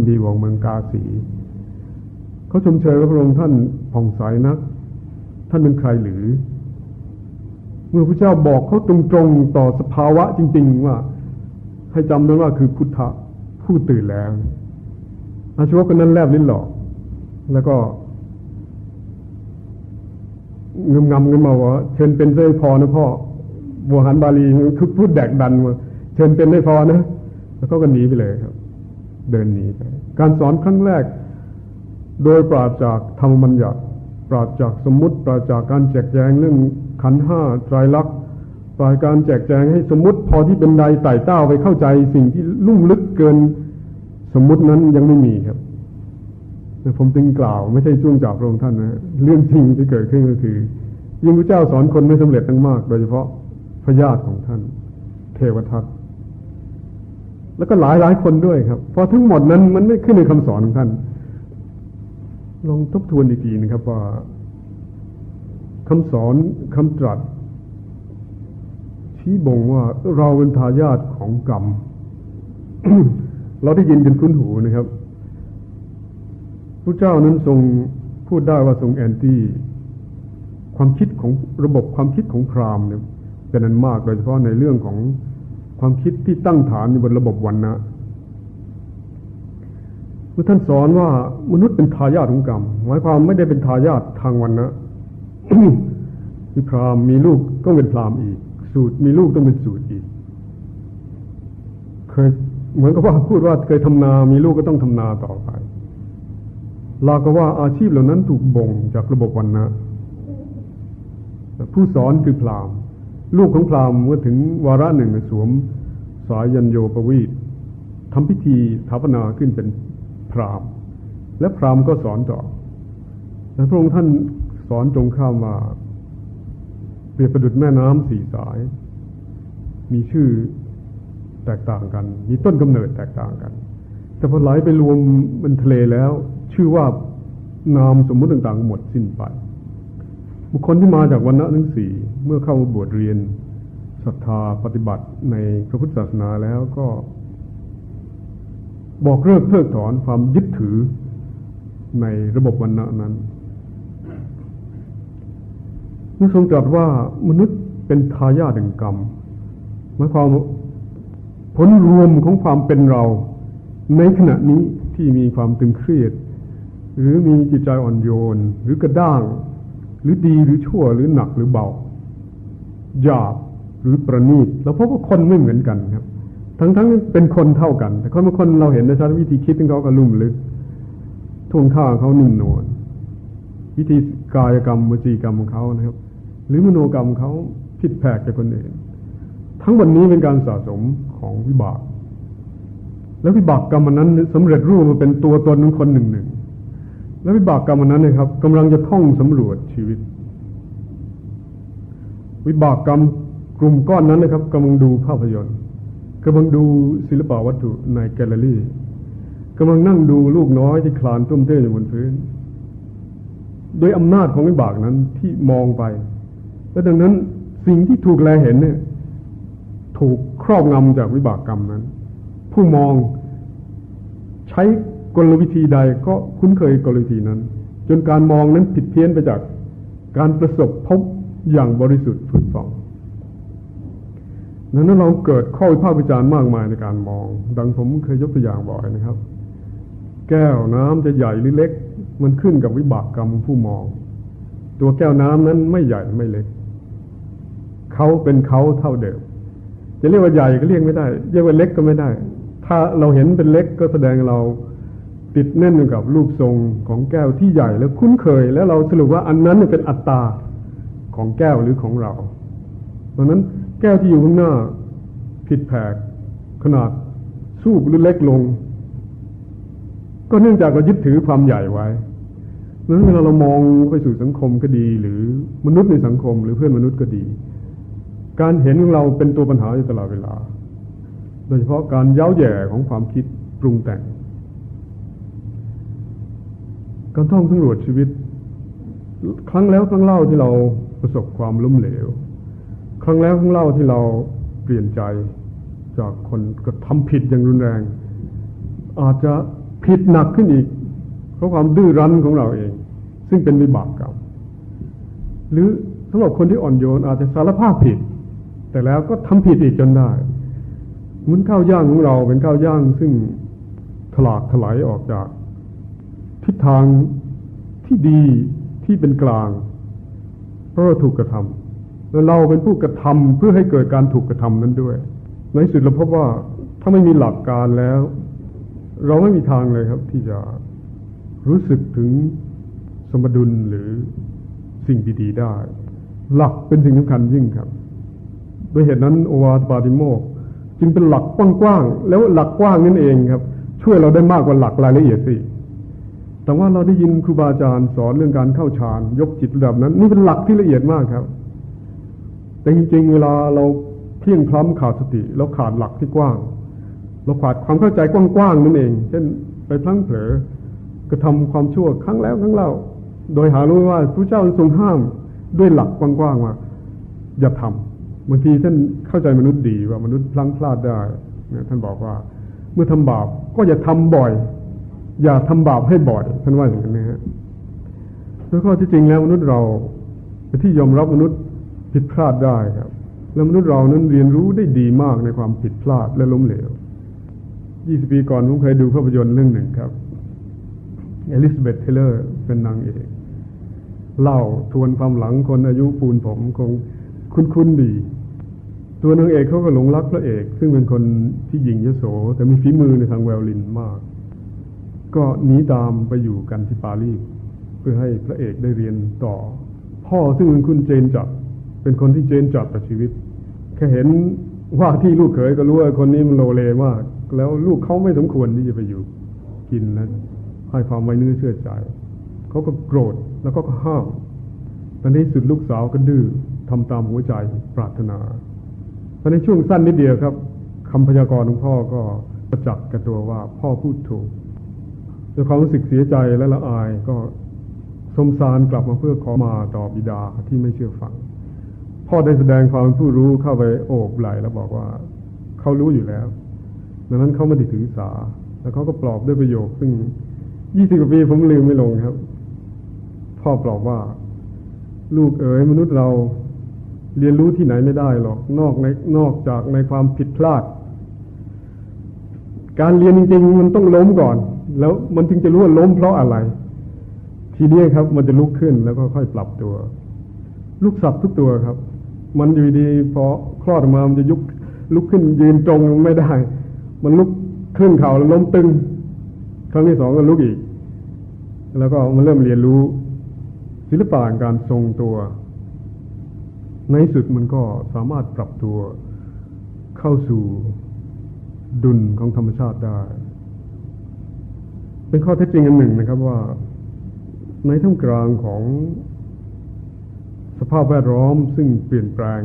พระคัมภีร์ของเมืองกาสี เขาชมเชยว่าพระองค์ท่านผ่องใสนัก ท่านเป็นใครหรือ เมื่อพระเจ้าบอกเขาตรงๆต่อสภาวะจริง ๆ ว่า ให้จำนั้นว่าคือพุทธะผู้ตื่นแล้ว อาชีวะคนนั้นแลบลิ้นหลอก แล้วก็งมงำกันมาว่าเชิญเป็นได้พอนะพ่อบัวหันบาลีคือพูดแดกดันว่าเชิญเป็นได้พอนะ แล้วก็กันหนีไปเลยครับ เดินหนีไปการสอนครั้งแรก โดยปราศจากธรรมบัญญัติ ปราศจากสมมุติ ปราศจากการแจกแจงเรื่องขันห้าไตรลักษณ์ปราศการแจกแจงให้สมมติ พอที่เป็นใดไต่เต้าไปเข้าใจสิ่งที่ลุ่มลึกเกินสมมุตินั้นยังไม่มีครับผมจึงกล่าวไม่ใช่ช่วงจากพระองค์ท่านนะเรื่องจริงที่เกิดขึ้นก็คือ ยิ่งพระเจ้าสอนคนไม่สำเร็จตั้งมาก โดยเฉพาะพระญาติของท่าน เทวทัต แล้วก็หลายหลายคนด้วยครับ เพราะทั้งหมดนั้นมันไม่ขึ้นในคำสอนของท่าน ลองทบทวนอีกทีนะครับว่าคำสอนคำตรัส ชี้บ่งว่าเราเป็นทายาทของกรรม เราได้ยินจนคุ้นหูนะครับพระเจ้านั้นทรงพูดได้ว่าทรงแอนตี้ความคิดของระบบความคิดของพราหมณ์เนี่ยเป็นนั้นมากโดยเฉพาะในเรื่องของ ความคิดที่ตั้งฐานอยู่บนระบบวันนะเมื่อท่านสอนว่ามนุษย์เป็นทายาทของกรรม หมายความไม่ได้เป็นทายาททางวันนะมีพรามมีลูกก็เป็นพรามอีก สูตรมีลูกต้องเป็นสูตรอีก เคยเหมือนกับว่าพูดว่าเคยทำนามีลูกก็ต้องทำนาต่อไปลาก็ว่าอาชีพเหล่านั้นถูกบ่งจากระบบวันนะผู้สอนคือพราหมณ์ ลูกของพราหมณ์เมื่อถึงวาระหนึ่งสวมสายยันโยปวีตทำพิธีถาปนาขึ้นเป็นพราหมณ์ และพราหมณ์ก็สอนต่อและพระองค์ท่านสอนตรงข้ามมาเปรียบประดุจแม่น้ำสี่สาย มีชื่อแตกต่างกัน มีต้นกำเนิดแตกต่างกัน แต่พอไหลไปรวมบนทะเลแล้ว ชื่อว่านามสมมุติต่างๆ หมดสิ้นไป บุคคลที่มาจากวันณะทั้งสี่ เมื่อเข้าบวชเรียนศรัทธาปฏิบัติในพระพุทธศาสนาแล้วก็ บอกเลิกเพิกถอนความยึดถือในระบบวันณะนั้นเมื่อทรงตรัสว่ามนุษย์เป็นทายาทแห่งกรรมหมายความผลรวมของความเป็นเรา ในขณะนี้ที่มีความตึงเครียด หรือมีจิตใจอ่อนโยน หรือกระด้าง หรือดีหรือชั่วหรือหนักหรือเบา หยาบหรือประณีตเราพบว่าคนไม่เหมือนกันครับ ทั้งทั้งเป็นคนเท่ากัน แต่คนบางคนเราเห็นในชาติวิธีคิดของเขาก็ลุ่มลึกท่วงท่าเขานิ่มนวลวิธีกายกรรมวจีกรรมของเขานะครับ หรือมโนกรรมเขาผิดแผกจากคนอื่น ทั้งวันนี้เป็นการสะสมของวิบาก แล้ววิบากกรรมนั้นสำเร็จรูปมาเป็นตัวตนของคนหนึ่งหนึ่งและวิบากกรรมนั้นนะครับกำลังจะท่องสำรวจชีวิต วิบากกรรมกลุ่มก้อนนั้นนะครับกำลังดูภาพยนตร์กำลังดูศิลปวัตถุในแกลเลอรี่กำลังนั่งดูลูกน้อยที่คลานตุ้มเต้อยู่บนพื้นโดยอำนาจของวิบากนั้นที่มองไป และดังนั้นสิ่งที่ถูกแลเห็นเนี่ย ถูกครอบงำจากวิบากกรรมนั้น ผู้มองใช้กลวิธีใดก็คุ้นเคยกลวิธีนั้น จนการมองนั้นผิดเพี้ยนไปจากการประสบพบ อย่างบริสุทธิ์ผุดฟองนั้นเราเกิดข้อวิพากษ์วิจารณ์มากมายในการมอง ดังผมเคยยกตัวอย่างบ่อยนะครับ แก้วน้ำจะใหญ่หรือเล็ก มันขึ้นกับวิบากกรรมผู้มอง ตัวแก้วน้ำนั้นไม่ใหญ่ไม่เล็กเขาเป็นเขาเท่าเดิม จะเรียกว่าใหญ่ก็เรียกไม่ได้เรียกว่าเล็กก็ไม่ได้ ถ้าเราเห็นเป็นเล็กก็แสดงเราติดแน่นกับรูปทรงของแก้วที่ใหญ่แล้วคุ้นเคย แล้วเราสรุปว่าอันนั้นเป็นอัตตา ของแก้วหรือของเราเพราะนั้นแก้วที่อยู่ข้างหน้าผิดแผกขนาดสูบหรือเล็กลง ก็เนื่องจากเรายึดถือความใหญ่ไว้เพราะนั้นเวลาเรามองไปสู่สังคมก็ดี หรือมนุษย์ในสังคม หรือเพื่อนมนุษย์ก็ดี การเห็นของเราเป็นตัวปัญหาอยู่ตลอดเวลา โดยเฉพาะการเย้าแย่ของความคิดปรุงแต่ง การท่องสำรวจชีวิต ครั้งแล้วครั้งเล่าที่เรา ประสบความล้มเหลว ครั้งแล้วครั้งเล่าที่เราเปลี่ยนใจจากคนกระทำผิดอย่างรุนแรง อาจจะผิดหนักขึ้นอีก เพราะความดื้อรั้นของเราเอง ซึ่งเป็นวิบากกรรมหรือสำหรับคนที่อ่อนโยนอาจจะสารภาพผิด แต่แล้วก็ทำผิดอีกจนได้เหมือนข้าวย่างของเราเป็นข้าวย่างซึ่งถลากถลายออกจากทิศทางที่ดีที่เป็นกลาง เพราะถูกกระทำแล้วเราเป็นผู้กระทำเพื่อให้เกิดการถูกกระทำนั้นด้วย ในสุดเราพบว่าถ้าไม่มีหลักการแล้ว เราไม่มีทางเลยครับ ที่จะรู้สึกถึงสมดุลหรือสิ่งดีๆได้ หลักเป็นสิ่งสำคัญยิ่งครับด้วยเหตุนั้นโอวาทปาติโมกจึงเป็นหลักกว้างๆแล้วหลักกว้างนั่นเองครับ ช่วยเราได้มากกว่าหลักรายละเอียดสิ แต่ว่าเราได้ยินครูบาอาจารย์สอนเรื่องการเข้าฌานยกจิตระดับนั้น นี่เป็นหลักที่ละเอียดมากครับ แต่จริงๆ เวลาเราเพียงพล้ำขาดสติเราขาดหลักที่กว้าง เราขาดความเข้าใจกว้างๆนั่นเอง เช่นไปพลั้งเผลอกระทำความชั่วครั้งแล้วครั้งเล่า โดยหารู้ว่าพระเจ้าทรงห้ามด้วยหลักกว้างๆว่าอย่าทำบางทีท่านเข้าใจมนุษย์ดีว่ามนุษย์พลั้งพลาดได้ท่านบอกว่า เมื่อทำบาปก็อย่าทำบ่อย อย่าทำบาปให้บ่อยท่านว่าอย่างนี้นะฮะโดยข้อที่จริงแล้วมนุษย์เราเป็นที่ยอมรับมนุษย์ผิดพลาดได้ครับ แล้วมนุษย์เรานั้นเรียนรู้ได้ดีมากในความผิดพลาดและล้มเหลวยี่สิบปีก่อนผมเคยดูภาพยนตร์เรื่องหนึ่งครับเอลิซาเบธเทเลอร์เป็นนางเอกเล่าทวนความหลังคนอายุปูนผมคงคุ้นๆดี ตัวนางเอกเขาก็หลงรักพระเอก ซึ่งเป็นคนที่หญิงยโส แต่มีฝีมือในทางแววลินมาก ก็หนีตามไปอยู่กันที่ปารีสเพื่อให้พระเอกได้เรียนต่อ พ่อซึ่งเป็นคุณเจนจัดเป็นคนที่เจนจัดต่อชีวิต แค่เห็นว่าที่ลูกเขยก็รู้ว่าคนนี้มันโลเลมากแล้วลูกเขาไม่สมควรที่จะไปอยู่กินนะให้ความไว้เนื้อเชื่อใจเขาก็โกรธแล้วก็ห้ามตอนนี้สุดลูกสาวก็ดื้อทำตามหัวใจปรารถนาตอนในช่วงสั้นนิดเดียวครับคำพยากรณ์ของพ่อก็ประจักษ์กับตัวว่าพ่อพูดถูก ด้วยความรู้สึกเสียใจและละอายก็สมสารกลับมาเพื่อขอมาต่อบิดาที่ไม่เชื่อฟัง พ่อได้แสดงความผู้รู้เข้าไปโอบไหลแล้วบอกว่า เขารู้อยู่แล้ว ดังนั้นเขาไม่ได้ถือสา แล้วเขาก็ปลอบด้วยประโยค ซึ่งยี่สิบกว่าปีผมลืมไม่ลงครับ พ่อปลอบว่า ลูกเอ๋ยมนุษย์เราเรียนรู้ที่ไหนไม่ได้หรอกนอกในนอกจากในความผิดพลาด การเรียนจริงๆมันต้องล้มก่อน แล้วมันจึงจะรู้ว่าล้มเพราะอะไร ทีนี้ครับ มันจะลุกขึ้นแล้วก็ค่อยปรับตัว ลูกสัตว์ทุกตัวครับ มันอยู่ดีพอคลอดออกมามันจะยุกลุกขึ้นยืนตรงไม่ได้ มันลุกขึ้นเข่าแล้วล้มตึง ครั้งที่สองก็ลุกอีก แล้วก็มาเริ่มเรียนรู้ ศิลปะการทรงตัว ในสุดมันก็สามารถปรับตัวเข้าสู่ดุลของธรรมชาติได้ เป็นข้อเท็จจริงอันหนึ่งนะครับว่า ในท่ามกลางของสภาพแวดล้อมซึ่งเปลี่ยนแปลง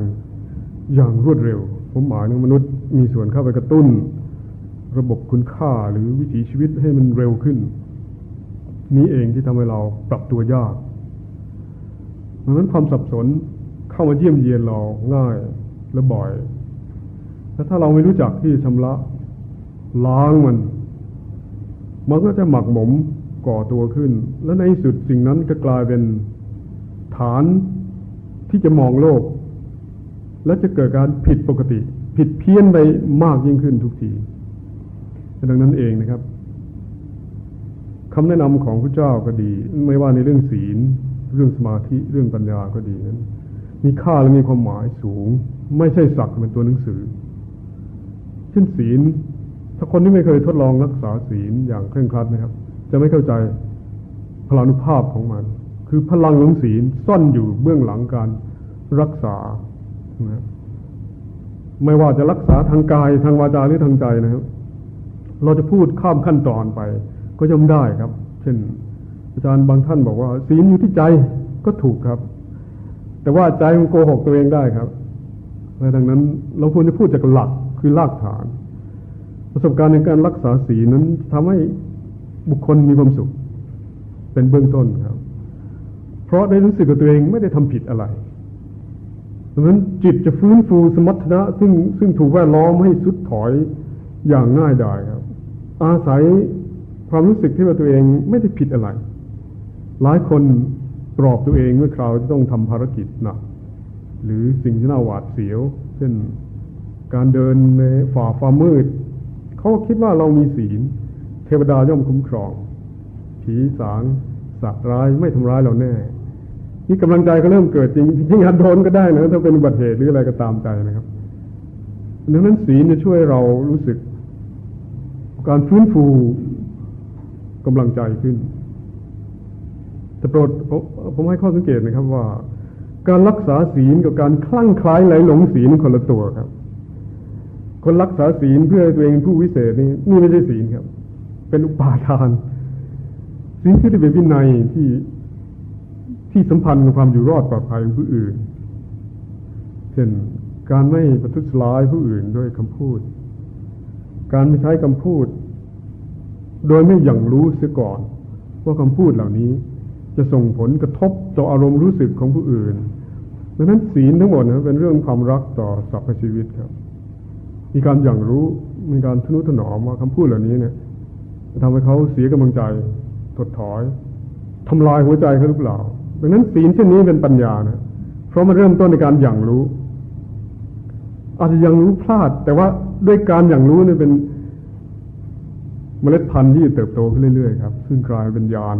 อย่างรวดเร็ว ผมหมายถึงมนุษย์มีส่วนเข้าไปกระตุ้น ระบบคุณค่าหรือวิถีชีวิตให้มันเร็วขึ้น นี้เองที่ทำให้เราปรับตัวยากดังนั้นความสับสนเข้ามาเยี่ยมเยียนเราง่ายและบ่อย และถ้าเราไม่รู้จักที่ชำระล้างมัน มันก็จะหมักหมมก่อตัวขึ้น และในสุดสิ่งนั้นก็กลายเป็นฐานที่จะมองโลก และจะเกิดการผิดปกติ ผิดเพี้ยนไปมากยิ่งขึ้นทุกทีดังนั้นเองนะครับคำแนะนำของพระเจ้าก็ดี ไม่ว่าในเรื่องศีล เรื่องสมาธิเรื่องปัญญาก็ดีนั้นมีค่าและมีความหมายสูง ไม่ใช่สักเป็นตัวหนังสือ เช่นศีล ถ้าคนที่ไม่เคยทดลองรักษาศีลอย่างเคร่งครัดนะครับ จะไม่เข้าใจพลานุภาพของมัน คือพลังของศีลซ่อนอยู่เบื้องหลังการรักษานะไม่ว่าจะรักษาทางกายทางวาจาหรือทางใจนะครับ เราจะพูดข้ามขั้นตอนไป ก็ย่อมได้ครับ เช่น อาจารย์บางท่านบอกว่า ศีลอยู่ที่ใจก็ถูกครับ แต่ว่าใจมันโกหกตัวเองได้ครับและดังนั้นเราควรจะพูดจากหลักคือรากฐาน ประสบการณ์ในการรักษาศีลนั้นทำให้บุคคลมีความสุข เป็นเบื้องต้นครับ เพราะได้รู้สึกกับตัวเองไม่ได้ทำผิดอะไรดังนั้นจิตจะฟื้นฟูสมรรถนะ ซึ่งซึ่งถูกแวดล้อมให้สุดถอยอย่างง่ายดายครับ อาศัยความรู้สึกที่ว่าตัวเองไม่ได้ผิดอะไร หลายคนปลอบตัวเองเมื่อคราวที่ต้องทำภารกิจหนักหรือสิ่งที่น่าหวาดเสียว เช่นการเดินในฝ่าฟ้ามืด เขาคิดว่าเรามีศีล เทวดาย่อมคุ้มครอง ผีสางสัตว์ร้ายไม่ทำร้ายเราแน่ นี่กำลังใจก็เริ่มเกิดจริงจริงอาจโดนก็ได้นะถ้าเป็นอุบัติเหตุหรืออะไรก็ตามใจนะครับดังนั้นศีลจะช่วยเรารู้สึก การฟื้นฟูกำลังใจขึ้น แต่โปรดผมให้ข้อสังเกตนะครับว่า การรักษาศีลกับการคลั่งคล้ายไหลหลงศีลคนละตัวครับ คนรักษาศีลเพื่อตัวเองผู้วิเศษนี่นี่ไม่ใช่ศีลครับ เป็นอุปาทานศีลที่เป็นวินัยที่ที่สัมพันธ์กับความอยู่รอดปลอดภัยของผู้อื่น เช่นการไม่ประทุษร้ายผู้อื่นด้วยคำพูด การไม่ใช้คำพูด โดยไม่อย่างรู้เสียก่อน ว่าคำพูดเหล่านี้จะส่งผลกระทบต่ออารมณ์รู้สึกของผู้อื่นดังนั้นศีลทั้งหมดนะเป็นเรื่องความรักต่อสรรพชีวิตครับ มีการอย่างรู้มีการทนุถนอมว่าคำพูดเหล่านี้เนี่ยจะทำให้เขาเสียกำลังใจถดถอยทำลายหัวใจเขาหรือเปล่าดังนั้นศีลเช่นนี้เป็นปัญญานะเพราะมันเริ่มต้นในการอย่างรู้ อาจจะยังรู้พลาด แต่ว่าด้วยการอย่างรู้เนี่ยเป็นเมล็ดพันธุ์ที่เติบโตขึ้นเรื่อยๆครับ ซึ่งกลายเป็นญาณ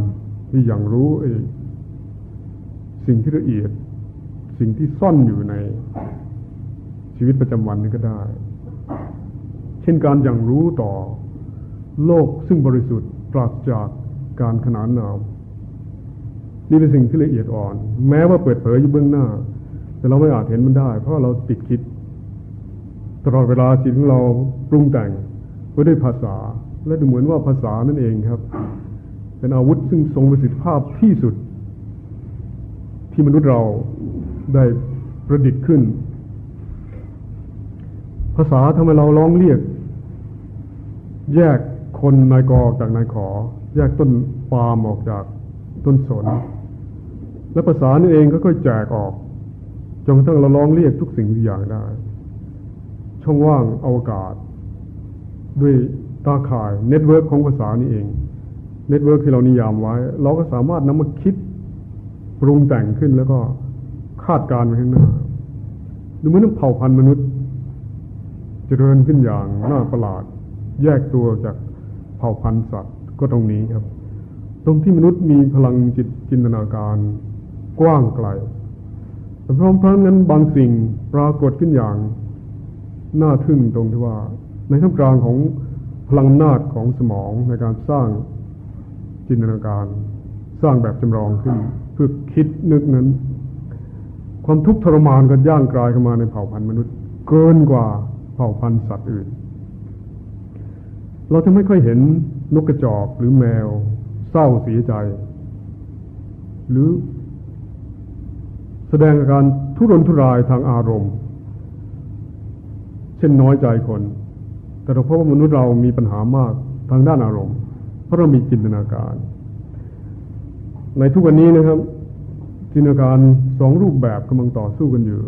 ที่อย่างรู้เองสิ่งที่ละเอียด สิ่งที่ซ่อนอยู่ในชีวิตประจำวันนี้ก็ได้ เช่นการอย่างรู้ต่อ โลกซึ่งบริสุทธิ์ปราศจากการขนานนามนี่เป็นสิ่งที่ละเอียดอ่อน แม้ว่าเปิดเผยอยู่เบื้องหน้า แต่เราไม่อาจเห็นมันได้ เพราะเราติดคิดตลอดเวลาจิตของเราปรุงแต่งไว้ด้วยภาษา และดูเหมือนว่าภาษานั่นเองครับ เป็นอาวุธซึ่งทรงประสิทธิภาพที่สุด ที่มนุษย์เราได้ประดิษฐ์ขึ้น ภาษาทำให้เราร้องเรียก แยกคนนายกอจากนายขอ แยกต้นปาล์มออกจากต้นสน และภาษานี่เองก็ค่อยแจกออกจนกระทั่งเราร้องเรียกทุกสิ่งทุกอย่างได้ ช่องว่างอวกาศ ด้วยตาข่าย network ของภาษานี้เอง network ที่เรานิยามไว้ เราก็สามารถนำมาคิดปรุงแต่งขึ้นแล้วก็คาดการณ์ไปข้างหน้าดูเหมือนเผ่าพันธุ์มนุษย์เจริญขึ้นอย่างน่าประหลาด แยกตัวจากเผ่าพันธุ์สัตว์ก็ตรงนี้ครับ ตรงที่มนุษย์มีพลังจิตจินตนาการกว้างไกลแต่พร้อมๆนั้นบางสิ่งปรากฏขึ้นอย่างน่าทึ่งตรงที่ว่า ในท่ามกลางของพลังนาจของสมองในการสร้างจินตนาการ สร้างแบบจำลองขึ้นเพื่อคิดนึกนั้น ความทุกข์ทรมานกันย่างกลายเข้ามาในเผ่าพันธุ์มนุษย์ เกินกว่าเผ่าพันธุ์สัตว์อื่น เราจะไม่ค่อยเห็นนกกระจอกหรือแมว เศร้าเสียใจ หรือ แสดงอาการทุรนทุรายทางอารมณ์ เช่นน้อยใจคน แต่เราพบว่ามนุษย์เรามีปัญหามากทางด้านอารมณ์ เพราะเรามีจินตนาการ ในทุกวันนี้นะครับ จินตนาการสองรูปแบบกำลังต่อสู้กันอยู่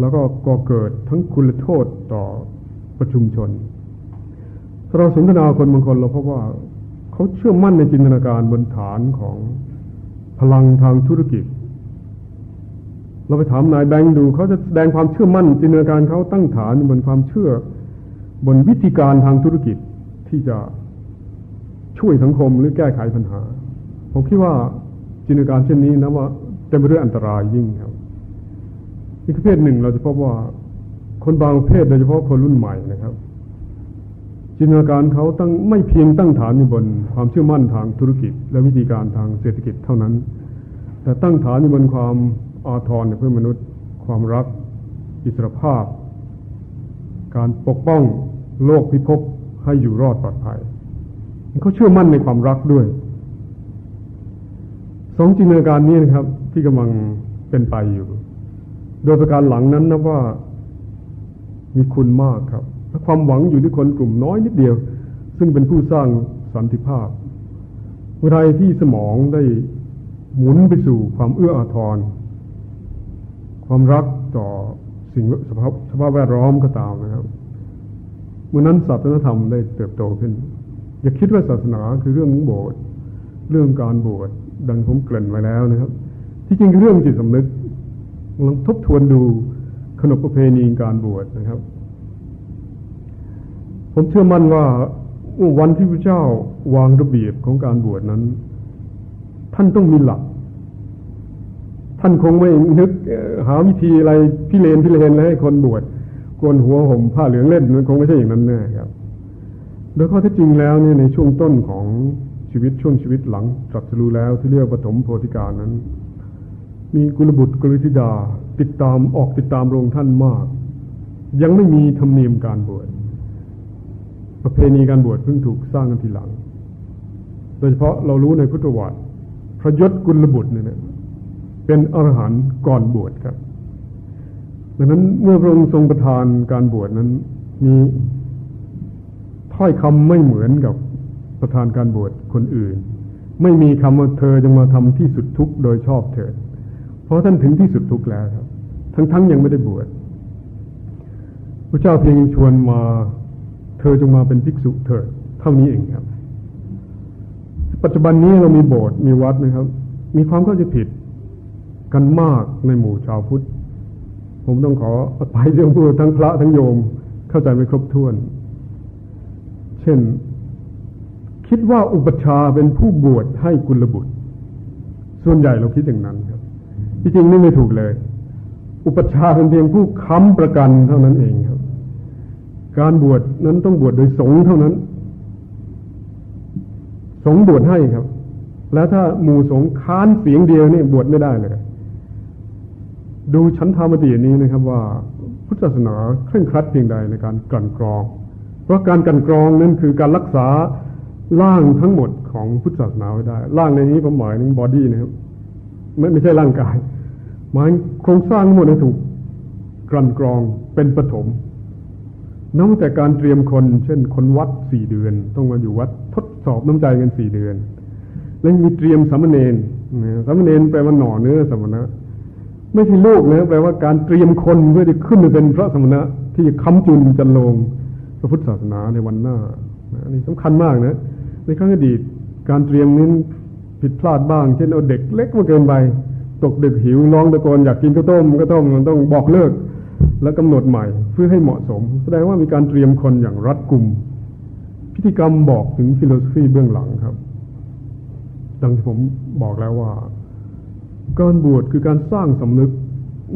แล้วก็ก่อเกิดทั้งคุณโทษต่อประชุมชน ถ้าเราสนทนาคนบางคนเราพบว่าเขาเชื่อมั่นในจินตนาการบนฐานของพลังทางธุรกิจ เราไปถามนายแบงค์ดูเขาจะแสดงความเชื่อมั่น จินตนาการเขาตั้งฐานบนความเชื่อบนวิธีการทางธุรกิจที่จะช่วยสังคมหรือแก้ไขปัญหา ผมคิดว่าจินตนาการเช่นนี้นะว่าเต็มไปด้วยอันตรายยิ่งครับอีกประเภทหนึ่งเราจะพบว่าคนบางประเภทโดยเฉพาะคนรุ่นใหม่นะครับ จินตนาการเขาตั้งไม่เพียงตั้งฐานอยู่บนความเชื่อมั่นทางธุรกิจ และวิธีการทางเศรษฐกิจเท่านั้น แต่ตั้งฐานอยู่บนความอาทรในเพื่อมนุษย์ ความรัก อิสรภาพ การปกป้องโลกพิภพให้อยู่รอดปลอดภัยเขาเชื่อมั่นในความรักด้วยสองจินตนาการนี้นะครับ ที่กำลังเป็นไปอยู่ โดยประการหลังนั้นนะว่ามีคุณมากครับ ความหวังอยู่ที่คนกลุ่มน้อยนิดเดียว ซึ่งเป็นผู้สร้างสันติภาพเมื่อไรที่สมองได้หมุนไปสู่ความเอื้ออาทร ความรักต่อสิ่งสภาพสภาพแวดล้อมก็ตามนะครับเมื่อนั้นศาสนธรรมได้เติบโตขึ้น อย่าคิดว่าศาสนาคือเรื่องโบสถ์เรื่องการบวชดังผมเกริ่นไว้แล้วนะครับ ที่จริงเรื่องจิตสำนึกลองทบทวนดูขนบประเพณีการบวชนะครับ ผมเชื่อมั่นว่าวันที่พระเจ้าวางระเบียบของการบวชนั้น ท่านต้องมีหลัก ท่านคงไม่นึกหาวิธีอะไรพิเรนพิเรนให้คนบวชโกนหัวห่มผ้าเหลืองเล่นมันคงไม่ใช่อย่างนั้นแน่ครับ โดยข้อที่จริงแล้วเนี่ยในช่วงต้นของชีวิตช่วงชีวิตหลังตรัสรู้แล้วที่เรียกปฐมโพธิการนั้น มีกุลบุตรกุลธิดาติดตามออกติดตามโรงท่านมาก ยังไม่มีธรรมเนียมการบวช ประเพณีการบวชเพิ่งถูกสร้างกันทีหลัง โดยเฉพาะเรารู้ในพุทธวัตรพระยศกุลบุตรเนี่ยเป็นอรหันต์ก่อนบวชครับ ดังนั้นเมื่อพระองค์ทรงประทานการบวชนั้น มีถ้อยคำไม่เหมือนกับประธานการบวชคนอื่น ไม่มีคำว่าเธอจะมาทำที่สุดทุกโดยชอบเถิดเพราะท่านถึงที่สุดทุกแล้วครับ ทั้งๆยังไม่ได้บวชพระเจ้าเพียงชวนมา เธอจงมาเป็นภิกษุเถิดเท่านี้เองครับ ปัจจุบันนี้เรามีโบสถ์มีวัดนะครับ มีความเข้าใจผิดกันมากในหมู่ชาวพุทธ ผมต้องขออภัยเรื่องพูดทั้งพระทั้งโยมเข้าใจไม่ครบถ้วน เช่น คิดว่าอุปชาเป็นผู้บวชให้กุลบุตร ส่วนใหญ่เราคิดอย่างนั้นครับ ที่จริงนี่ไม่ถูกเลย อุปัชฌาย์เป็นเพียงผู้ค้ำประกันเท่านั้นเองครับ การบวชนั้นต้องบวชโดยสงฆ์เท่านั้น สงฆ์บวชให้ครับ แล้วถ้าหมู่สงฆ์ค้านเสียงเดียวนี่บวชไม่ได้เลย ดูชั้นธรรมตินี้นะครับว่าพุทธศาสนาเคร่งครัดเพียงใดในการกลั่นกรอง เพราะการกลั่นกรองนั้นคือการรักษาร่างทั้งหมดของพุทธศาสนาไว้ได้ร่างในนี้ผมหมายถึง body นะครับไม่ไม่ใช่ร่างกายหมายโครงสร้างทั้งหมดให้ถูกกลั่นกรองเป็นปฐม น้อกจากการเตรียมคน เช่น คนวัดสี่เดือน ต้องมาอยู่วัดทดสอบน้ำใจกันสี่เดือน แล้วมีเตรียมสามเณรสามเณรแปลว่าหน่อเนื้อสมณะ ไม่ใช่ลูกนะแปลว่าการเตรียมคนเพื่อจะขึ้นมาเป็นพระสมณะ ที่จะค้ำจุนจันลงพระพุทธศาสนาในวันหน้าอันนี้สำคัญมากนะ ในครั้งอดีตการเตรียมนี้ผิดพลาดบ้าง เช่นเอาเด็กเล็กมาเกินไปตกดึกหิวร้องตะโกนอยากกินข้าวต้มก็ต้มมันต้องบอกเลิก แล้วกำหนดใหม่เพื่อให้เหมาะสม แสดงว่ามีการเตรียมคนอย่างรัดกุม พิธีกรรมบอกถึงฟิโลสฟีเบื้องหลังครับ ดังที่ผมบอกแล้วว่า การบวชคือการสร้างสำนึก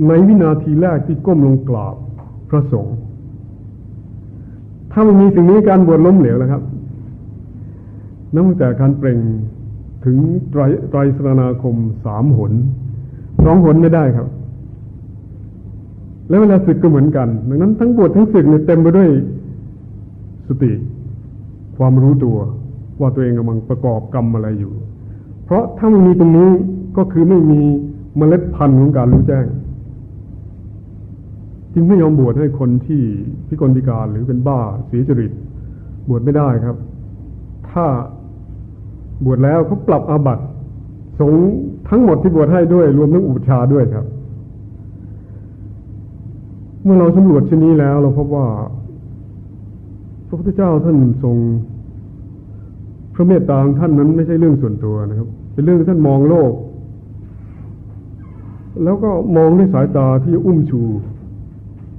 ในวินาทีแรกที่ก้มลงกราบพระสงฆ์ถ้ามันมีสิ่งนี้การบวชล้มเหลวแล้วครับนับตั้งแต่การเปล่งถึงไตรไตรสนาคมสามหนสองหนไม่ได้ครับ แล้วเวลาศึกก็เหมือนกัน ดังนั้นทั้งบวชทั้งศึกเนี่ยเต็มไปด้วยสติ ความรู้ตัว ว่าตัวเองกำลังประกอบกรรมอะไรอยู่ เพราะถ้าไม่มีตรงนี้ก็คือไม่มีเมล็ดพันธุ์ของการรู้แจ้ง จึงไม่ยอมบวชให้คนที่พิกลพิการหรือเป็นบ้าเสียจริต บวชไม่ได้ครับ ถ้าบวชแล้วเขาปรับอาบัติสงทั้งหมดที่บวชให้ด้วย รวมทั้งอุปชาด้วยครับ เมื่อเราสำรวจชนี้แล้ว เราพบว่า พระพุทธเจ้าท่านทรง พระเมตตาของท่านนั้นไม่ใช่เรื่องส่วนตัวนะครับ เป็นเรื่องท่านมองโลก แล้วก็มองด้วยสายตาที่อุ้มชู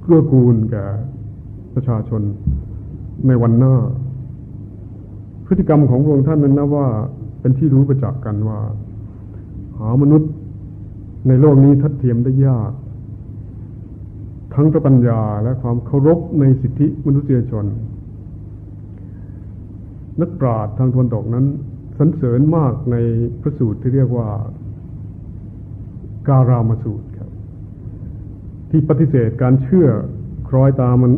เกื้อกูลแก่ประชาชนในวันหน้า พฤติกรรมของพระองค์ท่านนั้นนะว่าเป็นที่รู้ประจักษ์กันว่า หามนุษย์ในโลกนี้ทัดเทียมได้ยาก ทั้งพระปัญญาและความเคารพในสิทธิมนุษยชน นักปราชญ์ทางทวนตกนั้นสรรเสริญมากในพระสูตรที่เรียกว่า การามสูตรครับ ที่ปฏิเสธการเชื่อคล้อยตามมัน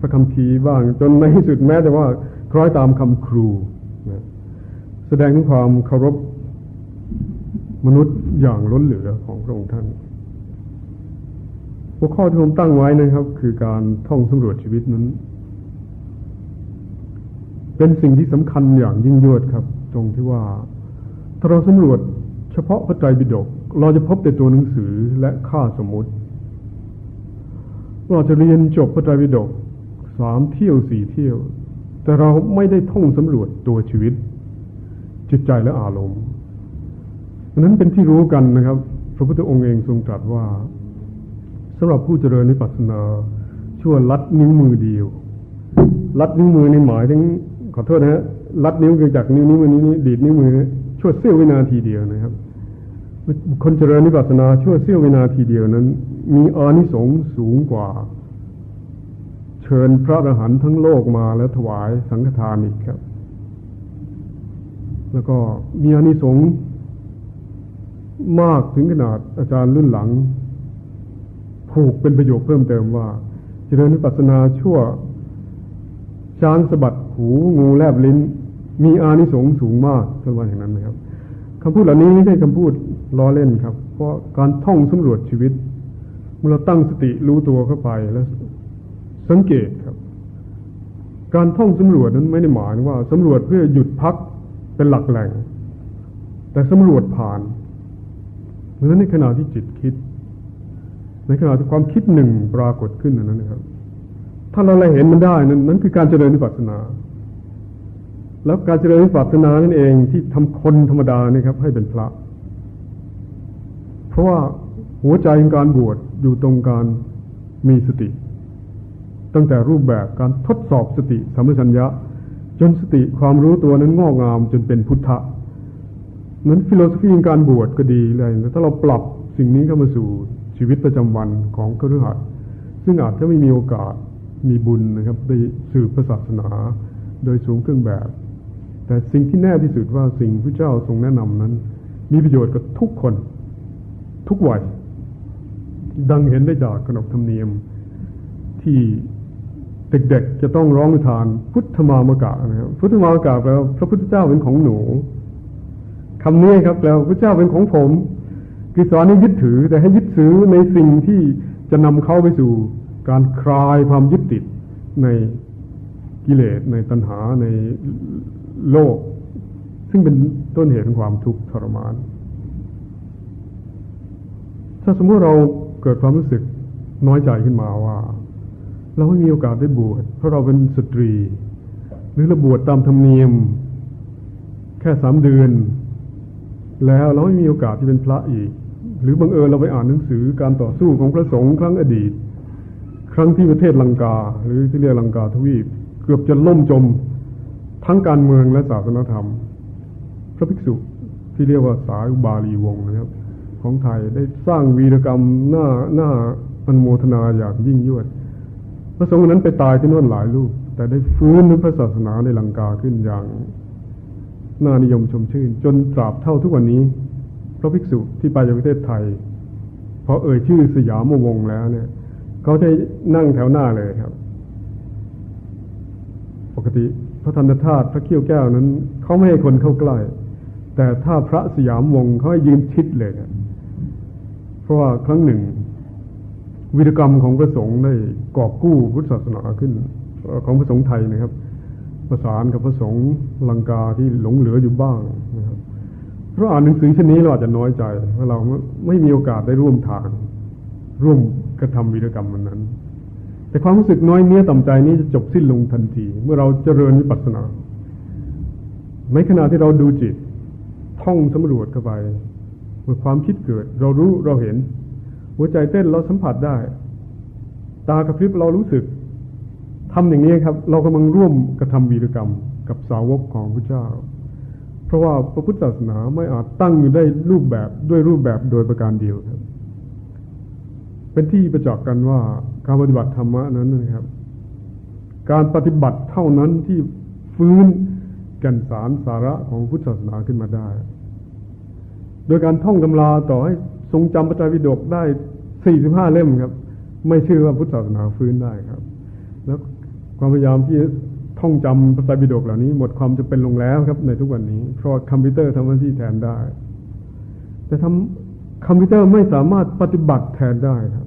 พระคำพีบ้าง จนในที่สุดแม้แต่ว่าคล้อยตามคำครูนะแสดงถึงความเคารพมนุษย์อย่างล้นเหลือของพระองค์ท่าน หัวข้อที่ผมตั้งไว้นะครับ คือการท่องสำรวจชีวิตนั้น เป็นสิ่งที่สำคัญอย่างยิ่งยวดครับ ตรงที่ว่า ถ้าเราสำรวจเฉพาะพระไตรปิฎกเราจะพบแต่ตัวหนังสือและค่าสมมติเราจะเรียนจบพระไตรปิฎกสามเที่ยวสี่เที่ยว แต่เราไม่ได้ท่องสำรวจตัวชีวิต จิตใจและอารมณ์นั้นเป็นที่รู้กันนะครับ พระพุทธองค์เองทรงตรัสว่า สำหรับผู้เจริญนิพพานาชั่วลัดนิ้วมือเดียว ลัดนิ้วมือในหมายถึงขอโทษนะฮะลัดนิ้วคือจากนิ้วนิ้วนี้ดีดนิ้วมือชั่วเสี้ยววินาทีเดียวนะครับคนเจริญนิพพานาชั่วเสี้ยววินาทีเดียวนั้น มีอานิสงส์สูงกว่า เชิญพระอรหันต์ทั้งโลกมาแล้วถวายสังฆทานอีกครับ แล้วก็มีอานิสงส์มากถึงขนาดอาจารย์รุ่นหลัง ผูกเป็นประโยคเพิ่มเติมว่าเจริญนิพพานาชั่ว ช้างสะบัดหูงูแลบลิ้น มีอานิสงส์สูงมากท่านว่าอย่างนั้นไหมครับคำพูดเหล่านี้ไม่ใช่คำพูดล้อเล่นครับ เพราะการท่องสำรวจชีวิตเมื่อเราตั้งสติรู้ตัวเข้าไปแล้ว สังเกตครับ การท่องสำรวจนั้นไม่ได้หมายว่าสำรวจเพื่อหยุดพักเป็นหลักแหล่ง แต่สำรวจผ่านเหมือนในขณะที่จิตคิด ในขณะที่ความคิดหนึ่งปรากฏขึ้นนั้นนะครับ ถ้าเราเห็นมันได้นั้นนั่นคือการเจริญนิพพานา แล้วการเจริญวิปัสสนานั่นเองที่ทำคนธรรมดานี่ครับ ให้เป็นพระ เพราะว่าหัวใจของการบวชอยู่ตรงการมีสติ ตั้งแต่รูปแบบการทดสอบสติสัมปชัญญะ จนสติความรู้ตัวนั้นงอกงามจนเป็นพุทธะนั้นฟิโลสฟีการบวชก็ดีเลยถ้าเราปรับสิ่งนี้เข้ามาสู่ ชีวิตประจำวันของคฤหัสถ์ซึ่งอาจจะไม่มีโอกาสมีบุญนะครับได้สืบพระศาสนาโดยสูงเครื่องแบบ แต่สิ่งที่แน่ที่สุดว่าสิ่งพระเจ้าทรงแนะนำนั้น มีประโยชน์กับทุกคน ทุกวัยดังเห็นได้จากขนบธรรมเนียม ที่เด็กๆจะต้องร้องทาน พุทธมามกะนะครับพุทธมามกะแปลว่าพระพุทธเจ้าเป็นของหนูคำนี้ครับแปลว่าพระเจ้าเป็นของผม คือสอนให้ยึดถือแต่ให้ยึดถือในสิ่งที่จะนำเข้าไปสู่การคลายความยึดติดในกิเลสในตัณหาในโลก ซึ่งเป็นต้นเหตุของความทุกข์ทรมาน ถ้าสมมติเราเกิดความรู้สึกน้อยใจขึ้นมาว่า เราไม่มีโอกาสได้บวชเพราะเราเป็นสตรี หรือเราบวชตามธรรมเนียม แค่สามเดือน แล้วเราไม่มีโอกาสที่เป็นพระอีก หรือบังเอิญเราไปอ่านหนังสือการต่อสู้ของพระสงฆ์ครั้งอดีต ครั้งที่ประเทศลังกา หรือที่เรียกลังกาทวีปเกือบจะล่มจมทั้งการเมืองและศาสนธรรม พระภิกษุที่เรียกว่าสายบาลีวงนะครับ ของไทยได้สร้างวีรกรรมหน้าหน้าอันโมทนาอย่างยิ่งยวด พระสงฆ์นั้นไปตายที่นั่นหลายลูก แต่ได้ฟื้นพระศาสนาในลังกาขึ้นอย่างน่านิยมชมชื่น จนตราบเท่าทุกวันนี้ ระภิกษุที่ไปจากประเทศไทยพอเอ่ยชื่อสยามวงแล้วเนี่ยเขาได้นั่งแถวหน้าเลยครับ ปกติพระธนธาตุพระเขี้ยวแก้วนั้นเขาไม่ให้คนเข้าใกล้ แต่ถ้าพระสยามวงเขาให้ยืนชิดเลยนะเพราะว่าครั้งหนึ่ง วิรกรรมของพระสงฆ์ได้กอบกู้พุทธศาสนาขึ้น ของพระสงฆ์ไทยนะครับ ประสานกับพระสงฆ์ลังกาที่หลงเหลืออยู่บ้างนะครับ เพราะอ่านหนังสือเช่นนี้เราอาจจะน้อยใจว่าเราไม่มีโอกาสได้ร่วมทาง ร่วมกระทำวิรกรรมมันนั้น แต่ความรู้สึกน้อยเนื้อต่ำใจนี้จะจบสิ้นลงทันที เมื่อเราเจริญวิปัสสนา ในขณะที่เราดูจิต ท่องสำรวจเข้าไปเมื่อความคิดเกิด เรารู้เราเห็น หัวใจเต้นเราสัมผัสได้ ตากระพริบเรารู้สึกทำอย่างนี้ครับ เรากำลังร่วมกระทำวีรกรรมกับสาวกของพระเจ้า เพราะว่าพระพุทธศาสนาไม่อาจตั้งอยู่ได้รูปแบบด้วยรูปแบบโดยประการเดียวครับ เป็นที่ประจักษ์กันว่าการปฏิบัติธรรมนั้นนะครับ การปฏิบัติเท่านั้นที่ฟื้นกันสารสาระของพุทธศาสนาขึ้นมาได้ โดยการท่องตำราต่อให้ทรงจำพระไตรปิฎกได้สี่สิบห้าเล่มครับ ไม่เชื่อว่าพุทธศาสนาฟื้นได้ครับ แล้วความพยายามที่ ท่องจำพระไตรปิฎกเหล่านี้ หมดความจะเป็นลงแล้วครับ ในทุกวันนี้ เพราะคอมพิวเตอร์ทำหน้าที่แทนได้ แต่ทำคอมพิวเตอร์ไม่สามารถปฏิบัติแทนได้ครับ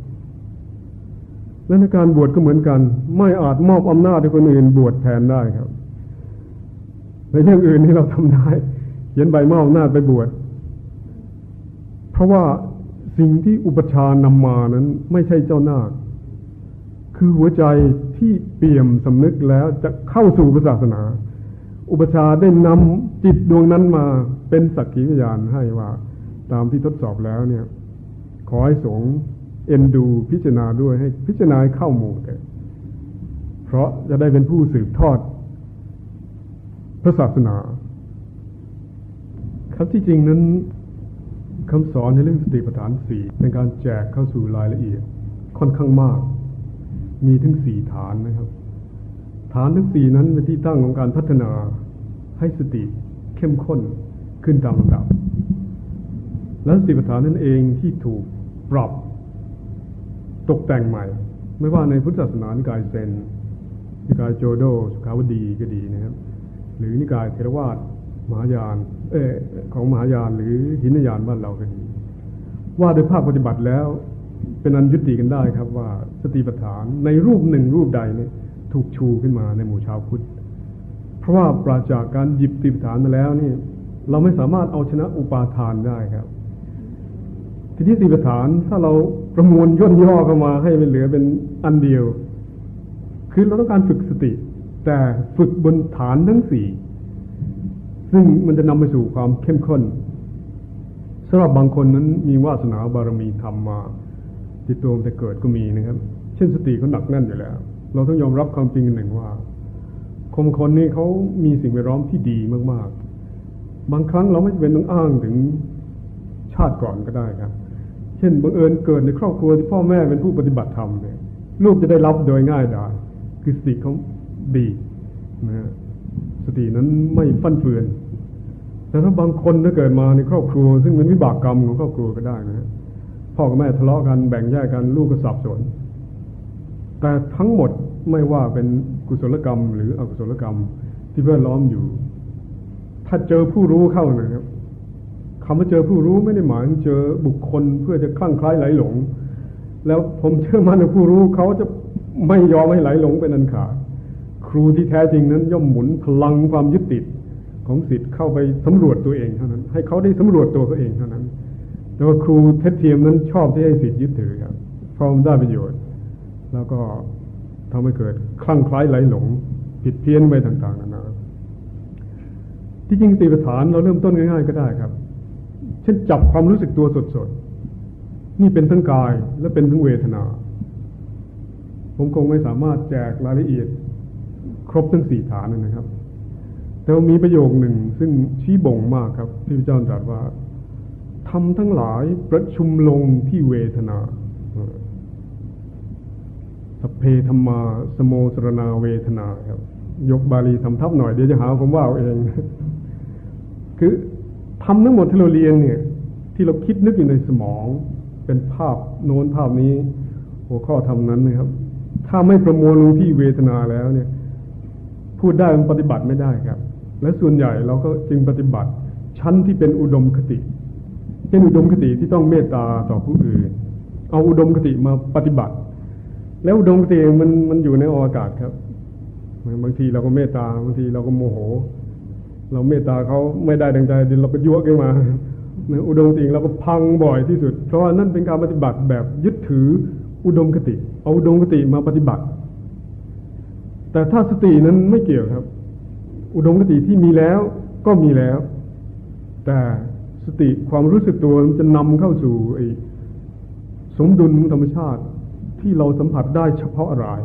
และในการบวชก็เหมือนกัน ไม่อาจมอบอำนาจให้คนอื่นบวชแทนได้ครับ ในเรื่องอื่นที่เราทำได้เขียนใบมอบอำนาจไปบวชเพราะว่าสิ่งที่อุปชานำมานั้น ไม่ใช่เจ้านาคคือหัวใจ ที่เปี่ยมสำนึกแล้วจะเข้าสู่ศาสนา อุปชาได้นำจิตดวงนั้นมาเป็นสักขีพยานให้ว่า ตามที่ทดสอบแล้วเนี่ย ขอให้สงเอ็นดูพิจารณาด้วยให้พิจารณาเข้าหมู่แต่เพราะจะได้เป็นผู้สืบทอดพระศาสนา ครับที่จริงนั้นคำสอนในเรื่องสติปัฏฐานสี่เป็นการแจกเข้าสู่รายละเอียดค่อนข้างมาก มีถึงสี่ฐานนะครับ ฐานทั้งสี่นั้นเป็นที่ตั้งของการพัฒนาให้สติเข้มข้นขึ้นตามลำดับ และสติปัฏฐานนั่นเองที่ถูกปรับตกแต่งใหม่ ไม่ว่าในพุทธศาสนานิกายเซนนิกายโจโดสุขาวดีก็ดีนะครับ หรือนิกายเทรวาสมหายาน เออของมหายานหรือหินยานบ้านเราก็ดีว่าโดยภาคปฏิบัติแล้ว เป็นอันยุติกันได้ครับว่าสติปัฏฐานในรูปหนึ่งรูปใดเนี่ยถูกชูขึ้นมาในหมู่ชาวพุทธเพราะว่าปราจากการหยิบสติปัฏฐานมาแล้วนี่เราไม่สามารถเอาชนะอุปาทานได้ครับ ทีนี้สติปัฏฐานถ้าเราประมวลย่นย่อเข้ามาให้มันเหลือเป็นอันเดียว คือเราต้องการฝึกสติ แต่ฝึกบนฐานทั้งสี่ซึ่งมันจะนำไปสู่ความเข้มข้นสำหรับบางคนนั้นมีวาสนาบารมีธรรมมา ติดตัวแต่เกิดก็มีนะครับ เช่นสติเขาหนักแน่นอยู่แล้ว เราต้องยอมรับความจริงหนึ่งว่า คนคนนี้เขามีสิ่งแวดล้อมที่ดีมากๆ บางครั้งเราไม่จำเป็นต้องอ้างถึงชาติก่อนก็ได้ครับ เช่นบังเอิญเกิดในครอบครัวที่พ่อแม่เป็นผู้ปฏิบัติธรรมเนี่ยลูกจะได้รับโดยง่ายดายคือสติเขาดีนะสตินั้นไม่ฟั่นเฟือนแต่ถ้าบางคนถ้าเกิดมาในครอบครัว ซึ่งเป็นวิบากกรรมของครอบครัวก็ได้นะฮะ พ่อกับแม่ทะเลาะกันแบ่งแยกกันลูกก็สับสน แต่ทั้งหมดไม่ว่าเป็นกุศลกรรม หรืออกุศลกรรมที่แวดล้อมอยู่ ถ้าเจอผู้รู้เข้านะครับคำว่าเจอผู้รู้ไม่ได้หมายถึงเจอบุคคลเพื่อจะคลั่งคล้ายไหลหลง แล้วผมเชื่อมั่นในผู้รู้เขาจะไม่ยอมให้ไหลหลงเป็นอันขาดครูที่แท้จริงนั้นย่อมหมุนพลังความยึดติดของสิทธิ์เข้าไปสำรวจตัวเองเท่านั้น ให้เขาได้สำรวจตัวเขาเองเท่านั้น แต่ว่าครูเท็จเทียมนั้นชอบที่ให้สิทธิ์ยึดถือครับเพราะมันได้ประโยชน์ แล้วก็ทำให้เกิดคลั่งคล้ายไหลหลง ผิดเพี้ยนไปต่างๆนานาที่จริงตีประฐานเราเริ่มต้นง่ายๆก็ได้ครับ เช่นจับความรู้สึกตัวสดๆ นี่เป็นทั้งกายและเป็นทั้งเวทนา ผมคงไม่สามารถแจกรายละเอียด ครบทั้งสี่ฐานนะครับ แต่มีประโยคหนึ่งซึ่งชี้บ่งมากครับที่พระเจ้าตรัสว่า ทำทั้งหลายประชุมลงที่เวทนาสเพธรรมาสโมสรนาเวทนาครับ ยกบาลีทำทับหน่อยเดี๋ยวจะหาผมว่าเอาเอง คือทำทั้งหมดที่เราเรียนเนี่ย ที่เราคิดนึกอยู่ในสมอง เป็นภาพโน้นภาพนี้ หัวข้อทำนั้นนะครับ ถ้าไม่ประมวลลงที่เวทนาแล้วเนี่ย พูดได้มันปฏิบัติไม่ได้ครับ และส่วนใหญ่เราก็จึงปฏิบัติชั้นที่เป็นอุดมคติ เช่นอุดมคติที่ต้องเมตตาต่อผู้อื่น เอาอุดมคติมาปฏิบัติ แล้วอุดมคติมันมันอยู่ในอากาศครับบางทีเราก็เมตตาบางทีเราก็โมโห เราเมตตาเขาไม่ได้ดังใจดิเราก็ยั่วขึ้นมาอุดมคติเราก็พังบ่อยที่สุด เพราะว่านั่นเป็นการปฏิบัติแบบยึดถืออุดมคติ เอาอุดมคติมาปฏิบัติ แต่ถ้าสตินั้นไม่เกี่ยวครับ อุดมคติที่มีแล้วก็มีแล้ว แต่ สติความรู้สึกตัวมันจะนำเข้าสู่สมดุลของธรรมชาติที่เราสัมผัสได้เฉพาะราย